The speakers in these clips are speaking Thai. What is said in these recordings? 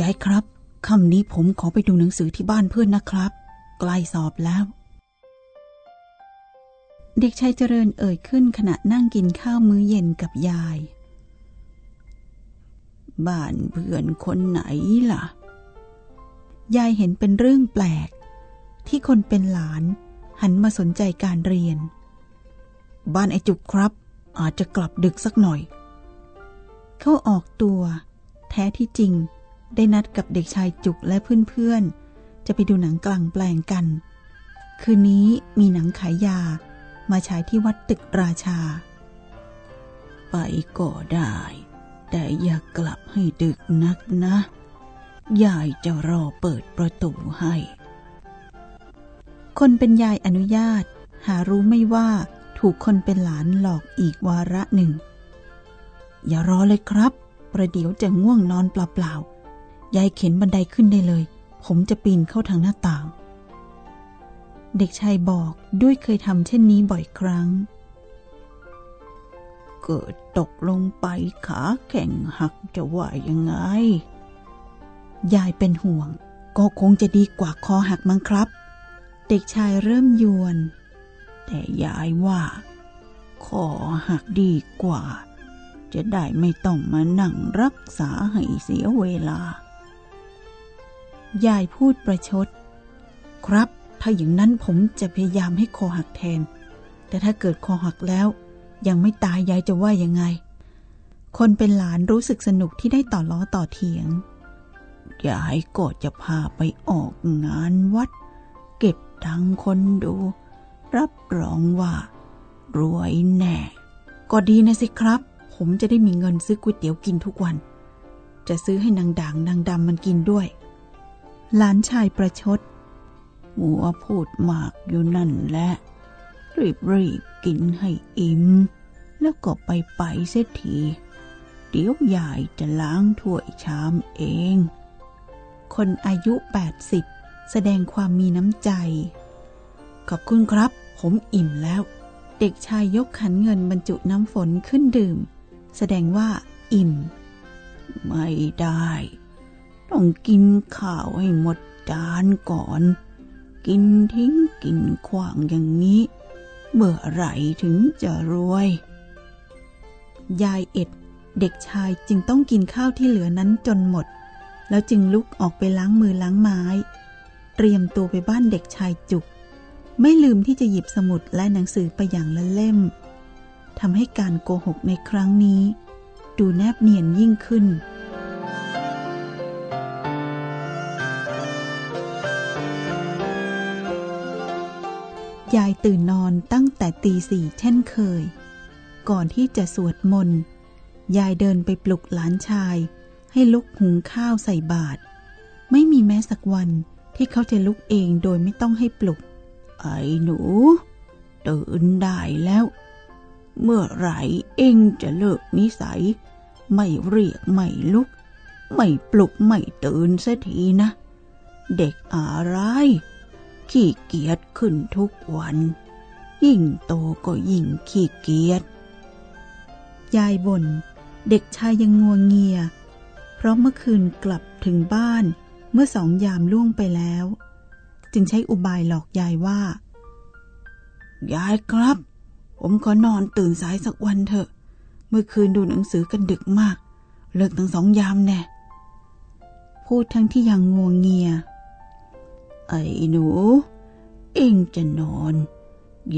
ยายครับค่ำนี้ผมขอไปดูหนังสือที่บ้านเพื่อนนะครับ ใกล้สอบแล้ว เด็กชายเจริญเอ่ยขึ้นขณะนั่งกินข้าวมื้อเย็นกับยาย บ้านเพื่อนคนไหนล่ะ ยายเห็นเป็นเรื่องแปลก ที่คนเป็นหลาน หันมาสนใจการเรียน บ้านไอจุกครับ อาจจะกลับดึกสักหน่อย เขาออกตัว แท้ที่จริง ได้นัดกับเด็กชายจุกและเพื่อนๆ จะไปดูหนังกลางแปลงกัน คืนนี้มีหนังขายยา มาฉายที่วัดตึกราชา ไปก็ได้ แต่อย่ากลับให้ดึกนักนะ ยายจะรอเปิดประตูให้ คนเป็นยายอนุญาต หารู้ไม่ว่าถูกคนเป็นหลานหลอกอีกวาระหนึ่ง อย่ารอเลยครับ ประเดี๋ยวจะง่วงนอนเปล่าๆ ยายเข็นบันไดขึ้นได้เลย ผมจะปีนเข้าทางหน้าต่าง เด็กชายบอกด้วยเคยทำเช่นนี้บ่อยครั้ง เกิดตกลงไปขาแข็งหักจะว่ายังไง ยายเป็นห่วง ก็คงจะดีกว่าคอหักมั้งครับ เด็กชายเริ่มยวน แต่ยายว่าคอหักดีกว่าจะได้ไม่ต้องมานั่งรักษาให้เสียเวลา ยายพูดประชด ครับ ถ้าอย่างนั้นผมจะพยายามให้คอหักแทน แต่ถ้าเกิดคอหักแล้ว ยังไม่ตายยายจะว่ายังไง คนเป็นหลานรู้สึกสนุกที่ได้ต่อล้อต่อเถียง ยายก็จะพาไปออกงานวัด เก็บตังคนดู รับรองว่า รวยแน่ ก็ดีนะสิครับ ผมจะได้มีเงินซื้อก๋วยเตี๋ยวกินทุกวัน จะซื้อให้นางด่างนางดำมันกินด้วย หลานชายประชดหัวพูดมากอยู่นั่นแหละ รีบรีบกินให้อิ่ม แล้วก็ไปไปเสียที เดี๋ยวยายจะล้างถ้วยชามเอง คนอายุ 80 แสดงความมีน้ำใจ ขอบคุณครับ ผมอิ่มแล้ว เด็กชายยกขันเงินบรรจุน้ำฝนขึ้นดื่ม แสดงว่าอิ่ม ไม่ได้ ต้องกินข้าวให้หมดจานก่อน กินทิ้งกินขวางอย่างนี้ เมื่อไหร่ถึงจะรวย ยายเอ็ดเด็กชายจึงต้องกินข้าวที่เหลือนั้นจนหมด แล้วจึงลุกออกไปล้างมือล้างไม้ เตรียมตัวไปบ้านเด็กชายจุก ไม่ลืมที่จะหยิบสมุดและหนังสือไปอย่างละเล่มทำให้การโกหกในครั้งนี้ ดูแนบเนียนยิ่งขึ้น ยายตื่นนอนตั้งแต่ตีสี่เช่นเคย ก่อนที่จะสวดมนต์ยายเดินไปปลุกหลานชาย ให้ลุกหุงข้าวใส่บาตรไม่มีแม้สักวันที่เขาจะลุกเองโดยไม่ต้องให้ปลุก ไอ้หนู ตื่นได้แล้ว เมื่อไหร่เองจะเลิกนิสัย ไม่เรียกไม่ลุก ไม่ปลุกไม่ตื่นเสักทีนะ เด็กอะไร ขี้เกียจขึ้นทุกวัน ยิ่งโตก็ยิ่งขี้เกียจ ยายบน่นเด็กชายยังงัวงเงีย เพราะเมื่อคืนกลับถึงบ้านเมื่อสองยามล่วงไปแล้ว จึงใช้อุบายหลอกยายว่า ยายครับ ผมขอนอนตื่นสายสักวันเถอะ เมื่อคืนดูหนังสือกันดึกมาก เลิกตั้งสองยามแน่ พูดทั้งที่ยังงัวงเงีย ไอ้หนู เองจะนอน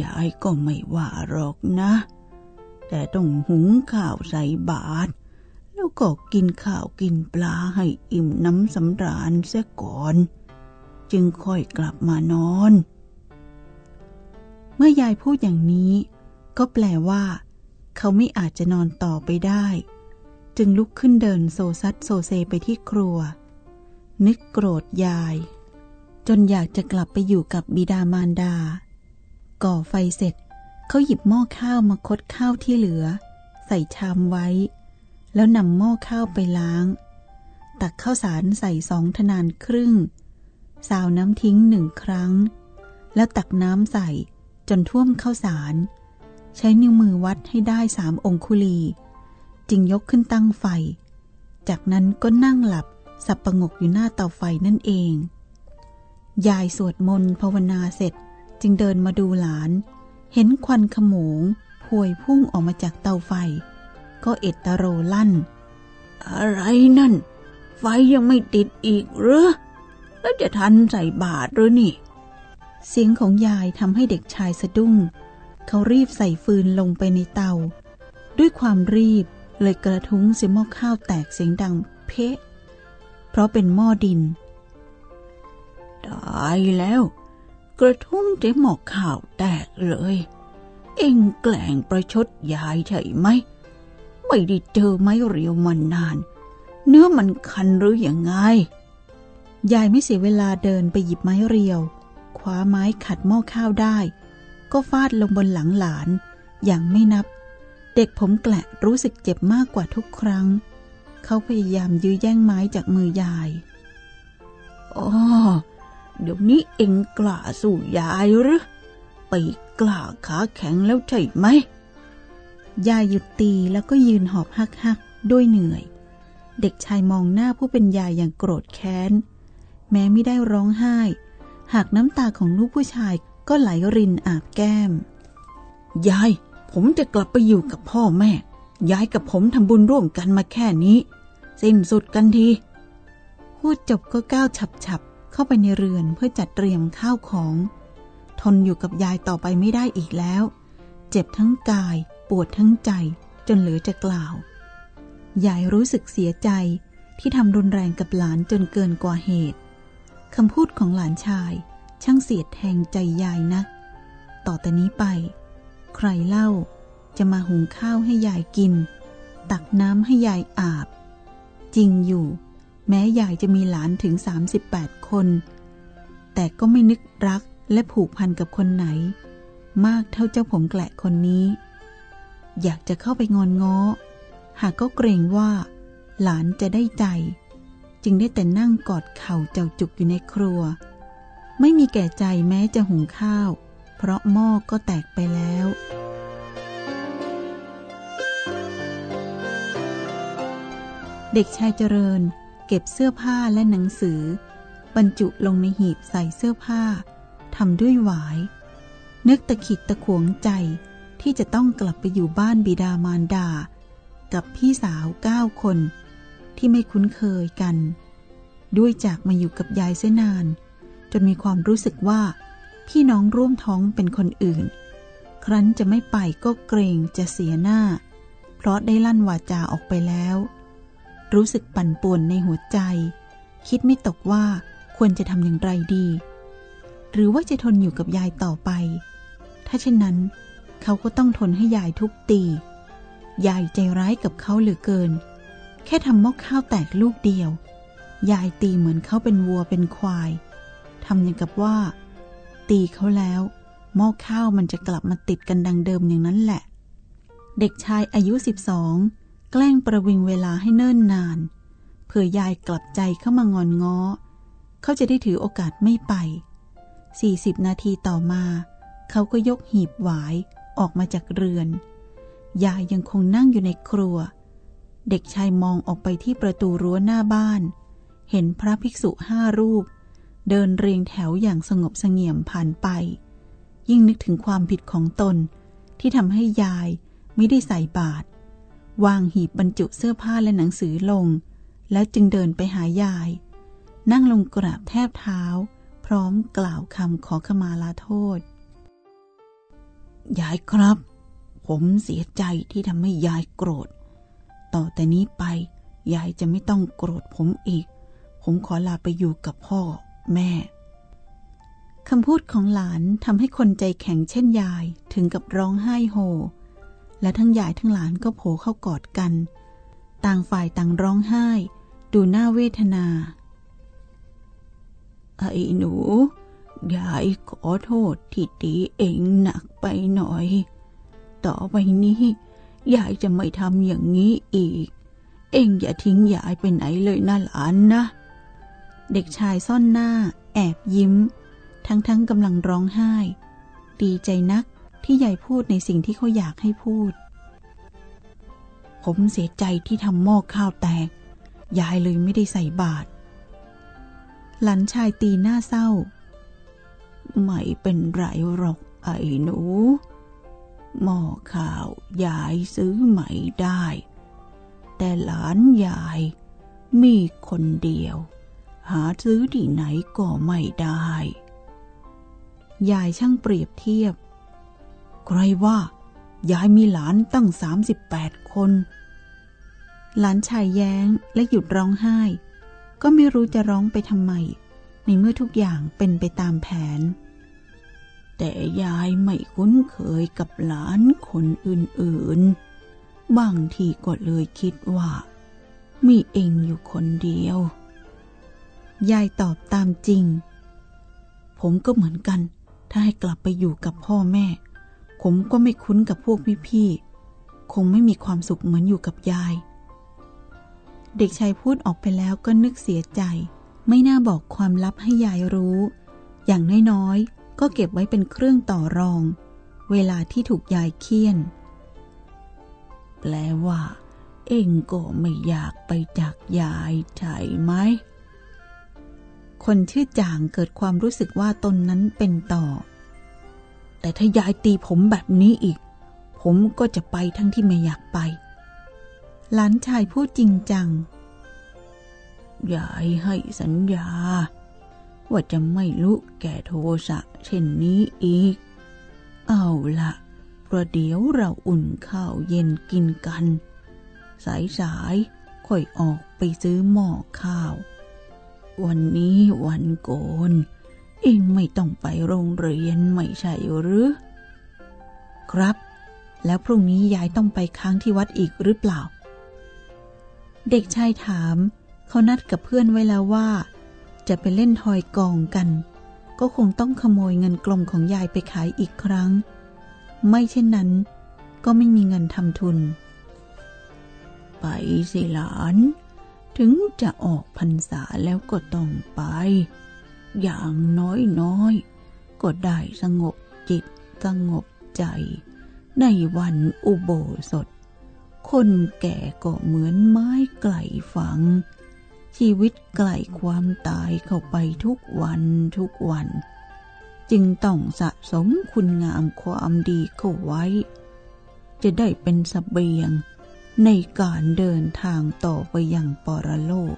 ยายก็ไม่ว่าหรอกนะ แต่ต้องหุงข้าวใส่บาตรแล้วก็กินข้าวกินปลาให้อิ่มน้ำสำราญเสียก่อน จึงค่อยกลับมานอน เมื่อยายพูดอย่างนี้ ก็แปลว่า เขาไม่อาจจะนอนต่อไปได้ จึงลุกขึ้นเดินโซซัดโซเซไปที่ครัว นึกโกรธยาย จนอยากจะกลับไปอยู่กับบิดามารดา ก่อไฟเสร็จ เขาหยิบหม้อข้าวมาคดข้าวที่เหลือ ใส่ชามไว้ แล้วนำหม้อข้าวไปล้าง ตักข้าวสารใส่สองทนานครึ่ง สาวน้ำทิ้งหนึ่งครั้ง แล้วตักน้ำใส่จนท่วมข้าวสาร ใช้นิ้วมือวัดให้ได้สามองคุลี จึงยกขึ้นตั้งไฟ จากนั้นก็นั่งหลับสับประงกอยู่หน้าเตาไฟนั่นเอง ยายสวดมนต์ภาวนาเสร็จจึงเดินมาดูหลาน เห็นควันขโมงพวยพุ่งออกมาจากเตาไฟ ก็เอตโรลั่น อะไรนั่น ไฟยังไม่ติดอีกหรือแล้วจะทันใส่บาตรหรือนี่ เสียงของยายทำให้เด็กชายสะดุ้ง เขารีบใส่ฟืนลงไปในเตา ด้วยความรีบเลยกระทุ้งเสียหม้อข้าวแตกเสียงดังเพะ เพราะเป็นหม้อดิน ตายแล้ว กระทุ้งเจ๊หมอกข่าวแตกเลย เอ็งแกล้งประชดยายใช่ไหม ไม่ได้เจอไม้เรียวมานาน เนื้อมันคันหรืออยังไง ยายไม่เสียเวลาเดินไปหยิบไม้เรียวคว้าไม้ขัดหม้อข้าวได้ ก็ฟาดลงบนหลังหลาน อย่างไม่นับ เด็กผมแกละรู้สึกเจ็บมากกว่าทุกครั้ง เขาพยายามยื้อแย่งไม้จากมือยาย อ๋อ เดี๋ยวนี้เองกล้าสู้ยายหรือไปกล้าขาแข็งแล้วใช่ไหมยายหยุดตีแล้วก็ยืนหอบหักหักด้วยเหนื่อย เด็กชายมองหน้าผู้เป็นยายอย่างโกรธแค้น แม้ไม่ได้ร้องไห้ หากน้ำตาของลูกผู้ชายก็ไหลรินอาบแก้ม ยาย ผมจะกลับไปอยู่กับพ่อแม่ ยายกับผมทำบุญร่วมกันมาแค่นี้ สิ้นสุดกันที พูดจบก็ก้าวฉับ เข้าไปในเรือนเพื่อจัดเตรียมข้าวของ ทนอยู่กับยายต่อไปไม่ได้อีกแล้ว เจ็บทั้งกาย ปวดทั้งใจจนเหลือจะกล่าว ยายรู้สึกเสียใจที่ทำรุนแรงกับหลานจนเกินกว่าเหตุคำพูดของหลานชาย ช่างเสียดแทงใจยายนัก ต่อแต่นี้ไป ใครเล่าจะมาหุงข้าวให้ยายกิน ตักน้ำให้ยายอาบ จริงอยู่ แม้ยายจะมีหลานถึง 38 คน แต่ก็ไม่นึกรักและผูกพันกับคนไหน มากเท่าเจ้าผมแกละคนนี้ อยากจะเข้าไปงอนง้อ หากก็เกรงว่า หลานจะได้ใจ จึงได้แต่นั่งกอดเข่าเจ้าจุกอยู่ในครัว ไม่มีแก่ใจแม้จะหุงข้าว เพราะหม้อก็แตกไปแล้วเด็กชายเจริญ ก็บเสื้อผ้าและหนังสือ บรรจุลงในหีบใส่เสื้อผ้าทำด้วยหวาย นึกตะขิดตะขวงใจที่จะต้องกลับไปอยู่บ้านบิดามารดา กับพี่สาวเก้าคน ที่ไม่คุ้นเคยกัน ด้วยจากมาอยู่กับยายเส้นนาน จนมีความรู้สึกว่า พี่น้องร่วมท้องเป็นคนอื่น ครั้นจะไม่ไปก็เกรงจะเสียหน้า เพราะได้ลั่นวาจาออกไปแล้ว รู้สึกปั่นป่วนในหัวใจ คิดไม่ตกว่าควรจะทำอย่างไรดี หรือว่าจะทนอยู่กับยายต่อไป ถ้าเช่นนั้น เขาก็ต้องทนให้ยายทุบตี ยายใจร้ายกับเขาเหลือเกิน แค่ทำหม้อข้าวแตกลูกเดียว ยายตีเหมือนเขาเป็นวัวเป็นควายทำอย่างกับว่า ตีเขาแล้วหม้อข้าวมันจะกลับมาติดกันดังเดิมอย่างนั้นแหละ เด็กชายอายุสิบสอง แกล้งประวิงเวลาให้เนิ่นนาน เผื่อยายกลับใจเข้ามางอนง้อ เขาจะได้ถือโอกาสไม่ไป 40 นาทีต่อมา เขาก็ยกหีบหวายออกมาจากเรือน ยายยังคงนั่งอยู่ในครัว เด็กชายมองออกไปที่ประตูรั้วหน้าบ้าน เห็นพระภิกษุห้ารูป เดินเรียงแถวอย่างสงบเสงี่ยมผ่านไป ยิ่งนึกถึงความผิดของตนที่ทำให้ยายไม่ได้ใส่บาตร วางหีบบรรจุเสื้อผ้าและหนังสือลง แล้วจึงเดินไปหายาย นั่งลงกราบแทบเท้า พร้อมกล่าวคำขอขมาลาโทษ ยายครับ ผมเสียใจที่ทำให้ยายโกรธ ต่อแต่นี้ไปยายจะไม่ต้องโกรธผมอีก ผมขอลาไปอยู่กับพ่อ แม่คำพูดของหลานทำให้คนใจแข็งเช่นยายถึงกับร้องไห้โฮ และทั้งยายทั้งหลานก็โผเข้ากอดกัน ต่างฝ่ายต่างร้องไห้ ดูหน้าเวทนา ไอ้หนู ยายขอโทษที่ตีเองหนักไปหน่อย ต่อไปนี้ ยายจะไม่ทำอย่างนี้อีก เองอย่าทิ้งยายไปไหนเลยนะหลานนะ เด็กชายซ่อนหน้า แอบยิ้ม ทั้งๆกำลังร้องไห้ ดีใจนัก ที่ยายพูดในสิ่งที่เขาอยากให้พูด ผมเสียใจที่ทำหม้อข้าวแตก ยายเลยไม่ได้ใส่บาตรหลานชายตีหน้าเศร้า ไม่เป็นไรหรอกไอ้หนู หม้อข้าวยายซื้อใหม่ได้ แต่หลานยายมีคนเดียว หาซื้อที่ไหนก็ไม่ได้ ยายช่างเปรียบเทียบ รว่ายายมีหลานตั้งสามสิบแปดคน หลานชายแย้งและหยุดร้องไห้ ก็ไม่รู้จะร้องไปทำไม ในเมื่อทุกอย่างเป็นไปตามแผน แต่ยายไม่คุ้นเคยกับหลานคนอื่นๆ บางทีก็เลยคิดว่า มีเองอยู่คนเดียว ยายตอบตามจริง ผมก็เหมือนกัน ถ้าให้กลับไปอยู่กับพ่อแม่ ผมก็ไม่คุ้นกับพวกพี่ๆ คงไม่มีความสุขเหมือนอยู่กับยาย เด็กชายพูดออกไปแล้วก็นึกเสียใจ ไม่น่าบอกความลับให้ยายรู้ อย่างน้อยๆ ก็เก็บไว้เป็นเครื่องต่อรอง เวลาที่ถูกยายเคี่ยน แปลว่า เองก็ไม่อยากไปจากยายใช่ไหม คนชื่อจางเกิดความรู้สึกว่าตนนั้นเป็นต่อ แต่ถ้ายายตีผมแบบนี้อีก ผมก็จะไปทั้งที่ไม่อยากไป หลานชายพูดจริงจัง ยายให้สัญญา ว่าจะไม่ลุกแก่โทสะเช่นนี้อีก เอาละประเดี๋ยวเราอุ่นข้าวเย็นกินกัน สายสายค่อยออกไปซื้อหม้อข้าว วันนี้วันโกน เองไม่ต้องไปโรงเรียนไม่ใช่หรือ ครับ แล้วพรุ่งนี้ยายต้องไปค้างที่วัดอีกหรือเปล่า เด็กชายถาม เขานัดกับเพื่อนไว้แล้วว่า จะไปเล่นทอยกองกัน ก็คงต้องขโมยเงินกลมของยายไปขายอีกครั้ง ไม่เช่นนั้น ก็ไม่มีเงินทำทุน ไปสิหลาน ถึงจะออกพรรษาแล้วก็ต้องไป อย่างน้อยๆ ก็ได้สงบจิตสงบใจ ในวันอุโบสถ คนแก่ก็เหมือนไม้ไกลฝัง ชีวิตไกลความตายเข้าไปทุกวันทุกวัน จึงต้องสะสมคุณงามความดีเข้าไว้ จะได้เป็นสเสบียงในการเดินทางต่อไปอยังปรโลก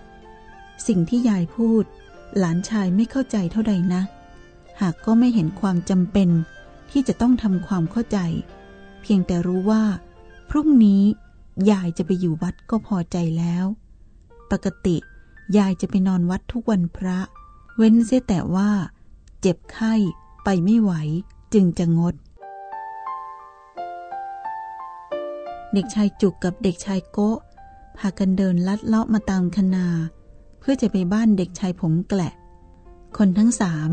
สิ่งที่ยายพูด หลานชายไม่เข้าใจเท่าใดนะ หากก็ไม่เห็นความจำเป็นที่จะต้องทำความเข้าใจ เพียงแต่รู้ว่า พรุ่งนี้ยายจะไปอยู่วัดก็พอใจแล้ว ปกติยายจะไปนอนวัดทุกวันพระ เว้นเสียแต่ว่า เจ็บไข้ไปไม่ไหวจึงจะงด เด็กชายจุกกับเด็กชายโกะพากันเดินลัดเลาะมาตามคนา พื่อจะไปบ้านเด็กชายผมแกละ คนทั้งสาม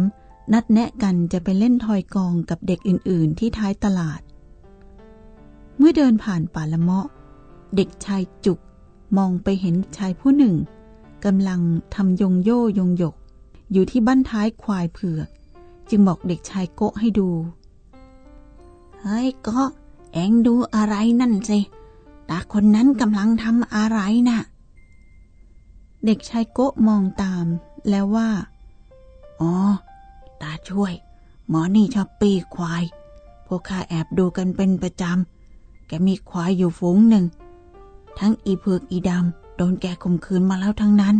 นัดแนะกันจะไปเล่นทอยกองกับเด็กอื่น ๆ ที่ท้ายตลาด เมื่อเดินผ่านป่าละเมาะ เด็กชายจุกมองไปเห็นชายผู้หนึ่งกำลังทำยงโย่ยงหยก อยู่ที่บ้านท้ายควายเผือก จึงบอกเด็กชายโกะให้ดู เฮ้ยก็เอ็งดูอะไรนั่นสิตาคนนั้นกำลังทำอะไรนะ่ะ เด็กชายโกะมองตามแล้วว่า อ๋อ ตาช่วย หมอนี่ชอบปีควาย พวกข้าแอบดูกันเป็นประจำ แกมีควายอยู่ฝูงหนึ่ง ทั้งอีเผือกอีดำ โดนแกข่มขืนมาแล้วทั้งนั้น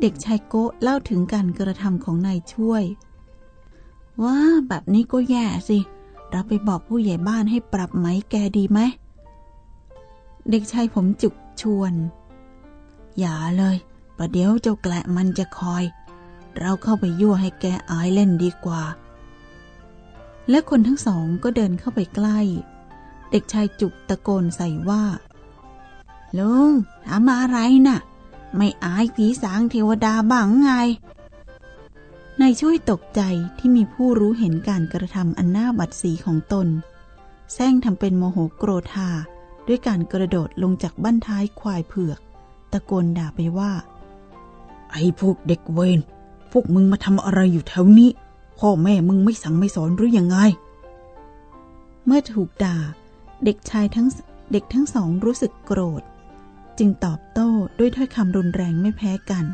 เด็กชายโกะเล่าถึงการกระทำของนายช่วย ว่าแบบนี้ก็แย่สิ เราไปบอกผู้ใหญ่บ้านให้ปรับไหมแกดีไหม เด็กชายผมจุกชวน อย่าเลยประเดี๋ยวเจ้าแกละมันจะคอย เราเข้าไปยั่วให้แกอายเล่นดีกว่า และคนทั้งสองก็เดินเข้าไปใกล้ เด็กชายจุกตะโกนใส่ว่า ลุงทำอะไรนะ่ะ ไม่อายผีสางเทวดาบ้างไงนายช่วยตกใจที่มีผู้รู้เห็นการกระทำอันน่าบัดสีของตนแซงทำเป็นโมโหโกรธาด้วยการกระโดดลงจากบ้นท้ายควายเผือก ตะโกนด่าไปว่า ไอ้พวกเด็กเวนพวกมึงมาทำอะไรอยู่แถวนี้ พ่อแม่มึงไม่สั่งไม่สอนหรือยังไง เมื่อถูกด่า เด็กชายทั้งเด็กทั้งสองรู้สึกโกรธ จึงตอบโต้ด้วยถ้อยคำรุนแรงไม่แพ้กัน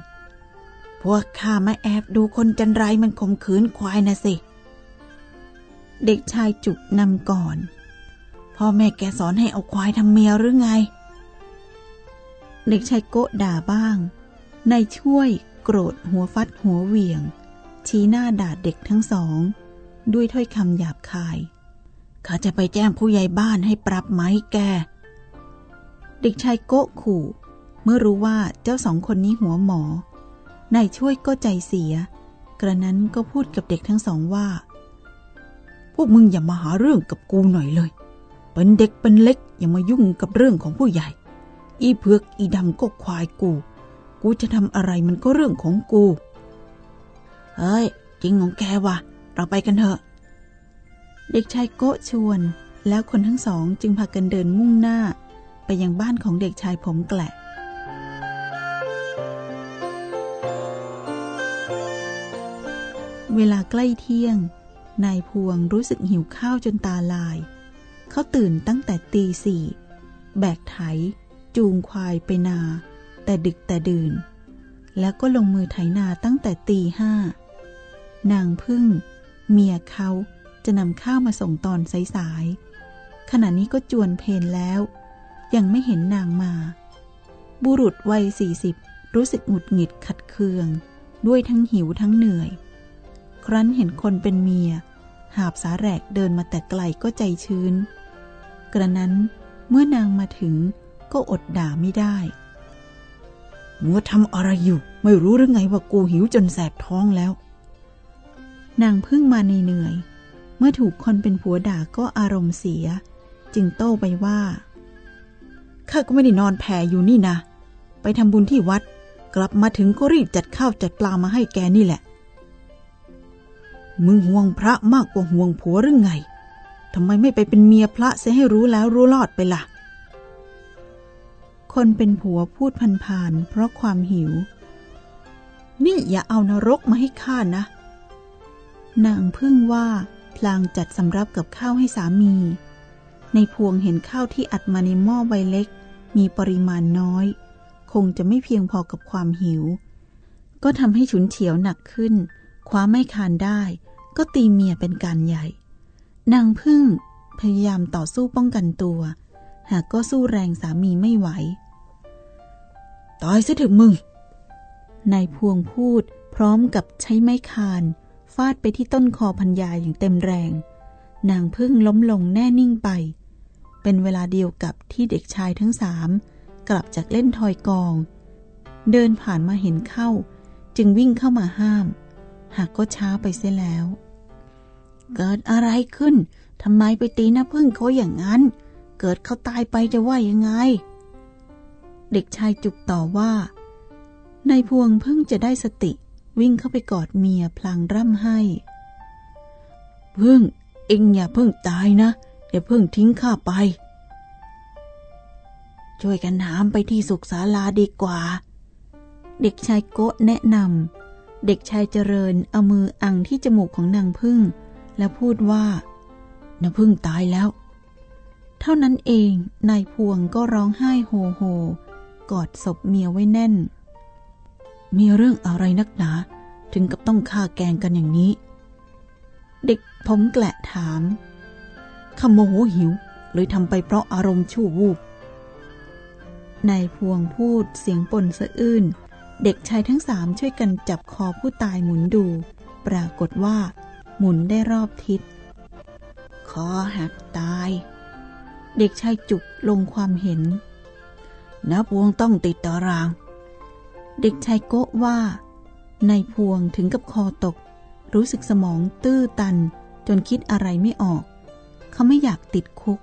พวกข้ามาแอบดูคนจันไรมันข่มขืนควายนะสิ เด็กชายจุกนำก่อน พ่อแม่แกสอนให้เอาควายทำเมียหรือไง เด็กชายโกะด่าบ้าง นายช่วยโกรธหัวฟัดหัวเหวี่ยง ชี้หน้าด่าเด็กทั้งสอง ด้วยถ้อยคำหยาบคาย ข้าจะไปแจ้งผู้ใหญ่บ้านให้ปรับไหมแก เด็กชายโกะขู่ เมื่อรู้ว่าเจ้าสองคนนี้หัวหมอ นายช่วยก็ใจเสีย กระนั้นก็พูดกับเด็กทั้งสองว่า พวกมึงอย่ามาหาเรื่องกับกูหน่อยเลย เป็นเด็กเป็นเล็กอย่ามายุ่งกับเรื่องของผู้ใหญ่ อีเพือกอีดำก็ควายกู กูจะทำอะไรมันก็เรื่องของกู เฮ้ย จริงของแกวะเราไปกันเถอะ เด็กชายโกะชวน แล้วคนทั้งสองจึงพากันเดินมุ่งหน้า ไปยังบ้านของเด็กชายผมแกละเวลาใกล้เที่ยง นายพวงรู้สึกหิวข้าวจนตาลาย เขาตื่นตั้งแต่ตีสี่ แบกไถ จูงควายไปนา แต่ดึกแต่ดื่น แล้วก็ลงมือไถนาตั้งแต่ตีห้านางพึ่ง เมียเขาจะนำข้าวมาส่งตอนสายๆขณะนี้ก็จวนเพนแล้ว ยังไม่เห็นนางมา บุรุษวัยสี่สิบรู้สึกหงุดหงิดขัดเคือง ด้วยทั้งหิวทั้งเหนื่อย ครั้นเห็นคนเป็นเมีย หาบสาแรกเดินมาแต่ไกลก็ใจชื้น กระนั้นเมื่อนางมาถึง ก็อดด่าไม่ได้มัวทำอะไรอยู่ ไม่รู้หรือไงว่ากูหิวจนแสบท้องแล้ว นางพึ่งมาในเหนื่อย เมื่อถูกคนเป็นผัวด่าก็อารมณ์เสีย จึงโต้ไปว่า ข้าก็ไม่ได้นอนแผ่อยู่นี่นะ ไปทำบุญที่วัด กลับมาถึงก็รีบจัดข้าวจัดปลามาให้แกนี่แหละ มึงห่วงพระมากกว่าห่วงผัวหรือไงทำไมไม่ไปเป็นเมียพระเสียให้รู้แล้วรู้รอดไปละ่ะ คนเป็นผัวพูดพันๆเพราะความหิว นี่อย่าเอานรกมาให้ข้านะ นางพึ่งว่าพลางจัดสำรับกับข้าวให้สามี ในพวงเห็นข้าวที่อัดมาในหม้อใบเล็ก มีปริมาณน้อย คงจะไม่เพียงพอกับความหิว ก็ทำให้ฉุนเฉียวหนักขึ้น คว้าไม่คานได้ ก็ตีเมียเป็นการใหญ่ นางพึ่งพยายามต่อสู้ป้องกันตัว หากก็สู้แรงสามีไม่ไหว ตายซะเถอะมึง นายพวงพูดพร้อมกับใช้ไม้คาน ฟาดไปที่ต้นคอพัญญาอย่างเต็มแรง นางพึ่งล้มลงแน่นิ่งไป เป็นเวลาเดียวกับที่เด็กชายทั้งสามกลับจากเล่นทอยกอง เดินผ่านมาเห็นเข้า จึงวิ่งเข้ามาห้าม หากก็ช้าไปเสียแล้ว เกิดอะไรขึ้นทำไมไปตีน้าพึ่งเขาอย่างนั้น เกิดเขาตายไปจะว่ายังไง เด็กชายจุกต่อว่าในพวงเพิ่งจะได้สติวิ่งเข้าไปกอดเมียพลางร่ำให้ เพึ่งเอ็งอย่าเพิ่งตายนะ อย่าเพิ่งทิ้งข้าไป ช่วยกันหามไปที่สุขศาลาดีกว่า เด็กชายโกะแนะนำเด็กชายเจริญเอามืออังที่จมูกของนางพึ่ง แล้วพูดว่านางพึ่งตายแล้ว เท่านั้นเองนายพวงก็ร้องไห้โฮโฮ กอดศพเมียไว้แน่น มีเรื่องอะไรนักหนา ถึงกับต้องฆ่าแกงกันอย่างนี้ เด็กผมแกละถามขโมโหหิวเลยทำไปเพราะอารมณ์ชั่ววูบนายพวงพูดเสียงปนสะอื้น เด็กชายทั้งสามช่วยกันจับคอผู้ตายหมุนดู ปรากฏว่า หมุนได้รอบทิศ คอหักตาย เด็กชายจุกลงความเห็น นับวงต้องติดตาราง เด็กชายโกะว่า ในพวงถึงกับคอตก รู้สึกสมองตื้อตัน จนคิดอะไรไม่ออก เขาไม่อยากติดคุก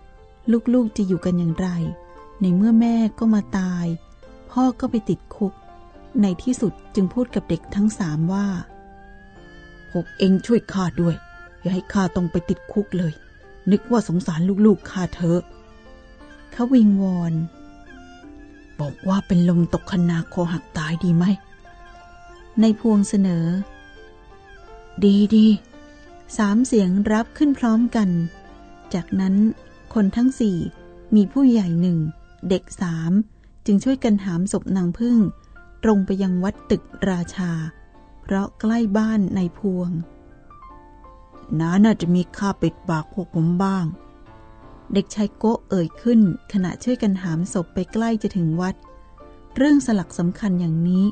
ลูกๆจะอยู่กันอย่างไร ในเมื่อแม่ก็มาตาย พ่อก็ไปติดคุก ในที่สุดจึงพูดกับเด็กทั้งสามว่า พวกเองช่วยข้าด้วย อย่าให้ข้าต้องไปติดคุกเลย นึกว่าสงสารลูกๆข้าเถอะเขาวิงวอน บอกว่าเป็นลมตกคนาคอหักตายดีไหม ในพวงเสนอ ดีดีสามเสียงรับขึ้นพร้อมกัน จากนั้นคนทั้งสี่มีผู้ใหญ่หนึ่ง เด็กสามจึงช่วยกันหามศพนางพึ่ง ตรงไปยังวัดตึกราชา เพราะใกล้บ้านในพวงน้าน่าจะมีค่าปิดปากพวกผมบ้าง เด็กชายโก้เอ่ยขึ้น ขณะช่วยกันหามศพไปใกล้จะถึงวัด เรื่องสลักสำคัญอย่างนี้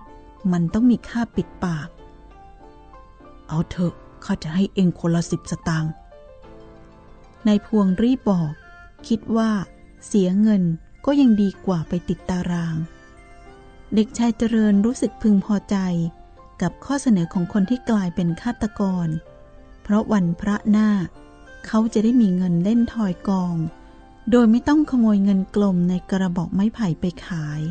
มันต้องมีค่าปิดปาก เอาเถอะข้าจะให้เองคนละสิบสตางค์นายพวงรีบบอก คิดว่า เสียเงินก็ยังดีกว่าไปติดตาราง เด็กชายเจริญรู้สึกพึงพอใจ กับข้อเสนอของคนที่กลายเป็นฆาตกร เพราะวันพระหน้า เขาจะได้มีเงินเล่นทอยกอง โดยไม่ต้องขโมยเงินกลมในกระบอกไม้ไผ่ไปขาย